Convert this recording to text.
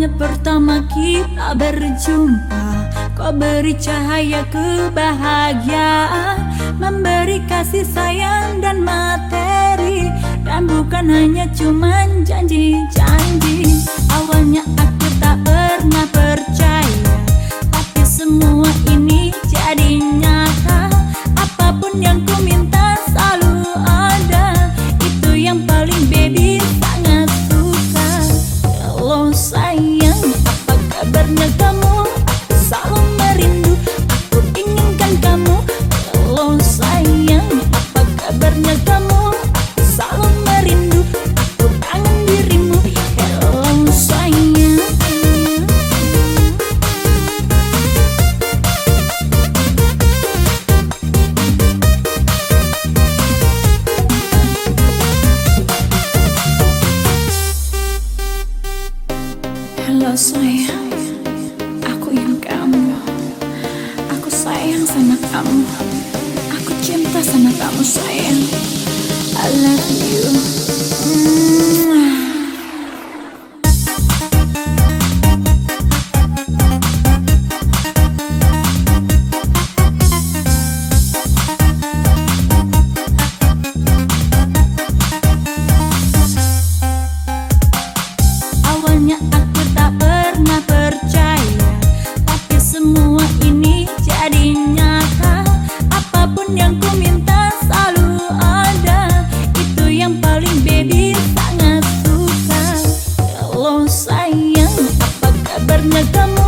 Awalnya pertama kita berjumpa Kau beri cahaya kebahagiaan Memberi kasih sayang dan materi Dan bukan hanya cuman janji-janji Halo sayang, aku ingin kamu. Aku sayang sama kamu. Aku cinta sama kamu sayang. I love you. ternyata